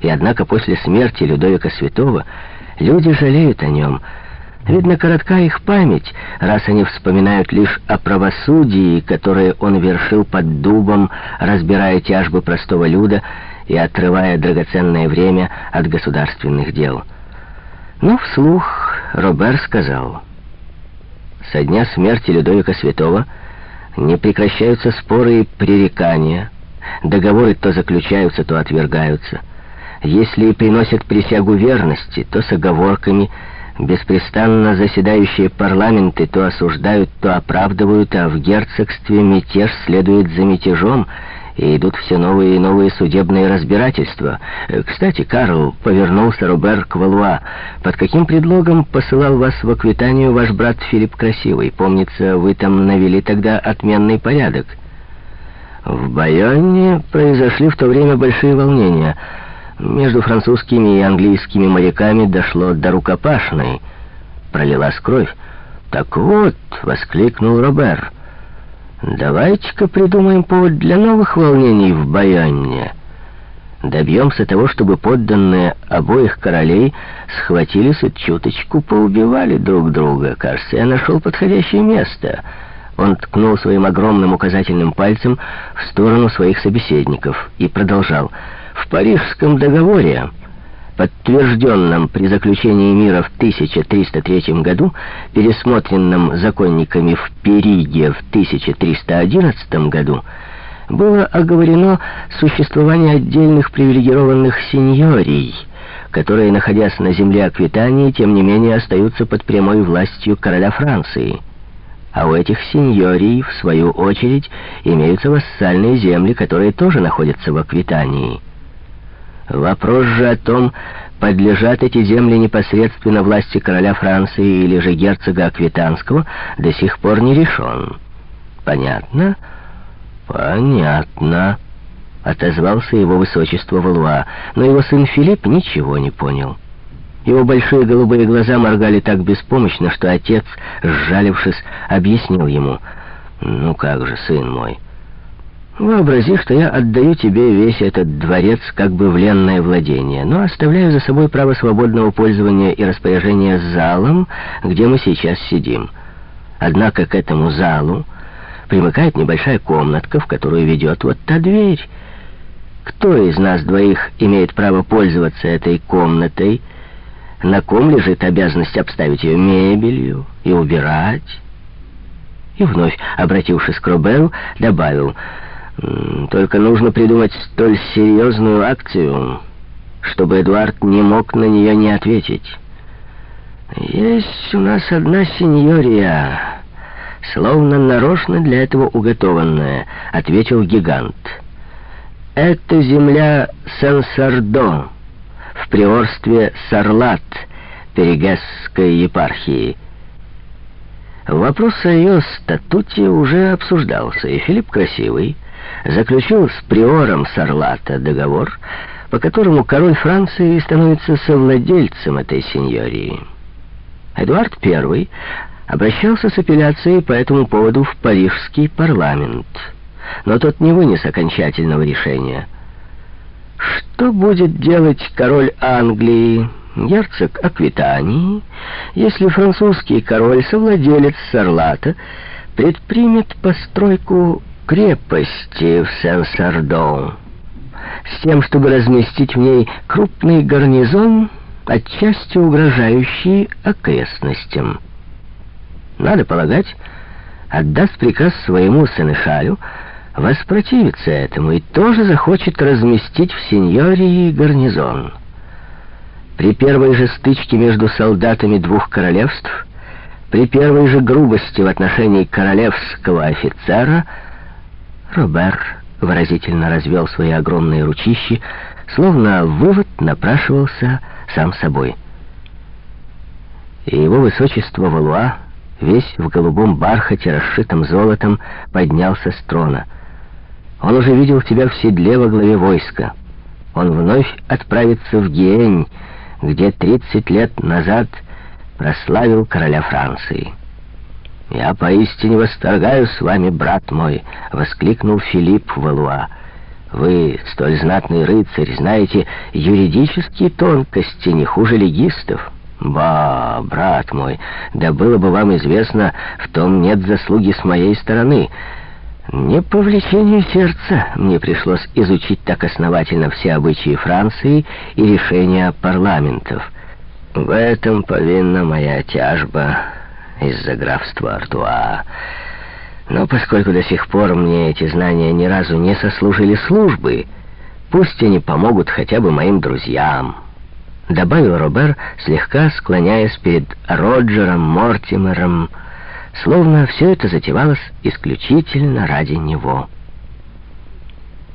И однако после смерти Людовика Святого люди жалеют о нем. Видно, коротка их память, раз они вспоминают лишь о правосудии, которое он вершил под дубом, разбирая тяжбы простого люда и отрывая драгоценное время от государственных дел. Но вслух Робер сказал, «Со дня смерти Людовика Святого не прекращаются споры и пререкания, договоры то заключаются, то отвергаются». Если и приносят присягу верности, то с оговорками, беспрестанно заседающие парламенты то осуждают, то оправдывают, а в герцогстве мятеж следует за мятежом, и идут все новые и новые судебные разбирательства. Кстати, Карл, повернулся Робер к Валуа. Под каким предлогом посылал вас в Аквитанию ваш брат Филипп Красивый? Помнится, вы там навели тогда отменный порядок. В Байоне произошли в то время большие волнения — между французскими и английскими моряками дошло до рукопашной. Пролилась кровь. «Так вот», — воскликнул Робер, — «давайте-ка придумаем повод для новых волнений в Байонне. Добьемся того, чтобы подданные обоих королей схватились и чуточку поубивали друг друга. Кажется, я нашел подходящее место». Он ткнул своим огромным указательным пальцем в сторону своих собеседников и продолжал — Парижском договоре, подтвержденном при заключении мира в 1303 году, пересмотренном законниками в Периге в 1311 году, было оговорено существование отдельных привилегированных сеньорий, которые, находясь на земле Аквитании, тем не менее остаются под прямой властью короля Франции. А у этих сеньорий, в свою очередь, имеются вассальные земли, которые тоже находятся в Аквитании. Вопрос же о том, подлежат эти земли непосредственно власти короля Франции или же герцога Аквитанского, до сих пор не решен. Понятно? Понятно, отозвался его высочество Валуа, но его сын Филипп ничего не понял. Его большие голубые глаза моргали так беспомощно, что отец, сжалившись, объяснил ему, «Ну как же, сын мой?» Вообрази, что я отдаю тебе весь этот дворец как бы в ленное владение, но оставляю за собой право свободного пользования и распоряжения залом, где мы сейчас сидим. Однако к этому залу примыкает небольшая комнатка, в которую ведет вот та дверь. Кто из нас двоих имеет право пользоваться этой комнатой? На ком лежит обязанность обставить ее мебелью и убирать? И вновь, обратившись к Роберу, добавил... Только нужно придумать столь серьезную акцию, чтобы Эдуард не мог на нее не ответить. Есть у нас одна сеньория, словно нарочно для этого уготованная, ответил гигант. Это земля Сен-Сардо в приорстве Сарлат Перегесской епархии. Вопрос о ее статуте уже обсуждался, и Филипп Красивый заключил с приором Сарлата договор, по которому король Франции становится совладельцем этой сеньории. Эдуард I обращался с апелляцией по этому поводу в парижский парламент, но тот не вынес окончательного решения. Что будет делать король Англии, герцог Аквитании, если французский король, совладелец Сарлата, предпримет постройку крепости в Сен-Сардон, с тем, чтобы разместить в ней крупный гарнизон, отчасти угрожающий окрестностям. Надо полагать, отдаст приказ своему сенешалю воспротивиться этому и тоже захочет разместить в сеньории гарнизон. При первой же стычке между солдатами двух королевств, при первой же грубости в отношении королевского офицера — Робер выразительно развел свои огромные ручищи, словно вывод напрашивался сам собой. И его высочество Валуа, весь в голубом бархате, расшитом золотом, поднялся с трона. Он уже видел тебя в седле во главе войска. Он вновь отправится в Гиень, где 30 лет назад прославил короля Франции. «Я поистине восторгаю с вами, брат мой!» — воскликнул Филипп Валуа. Вы, столь знатный рыцарь, знаете юридические тонкости не хуже легистов. Ба, брат мой, да было бы вам известно, в том нет заслуги с моей стороны. Не по влечению сердца мне пришлось изучить так основательно все обычаи Франции и решения парламентов. В этом повинна моя тяжба из-за графства Артуа. Но поскольку до сих пор мне эти знания ни разу не сослужили службы, пусть они помогут хотя бы моим друзьям» добавил Робер, слегка склоняясь перед Роджером Мортимером, словно все это затевалось исключительно ради него.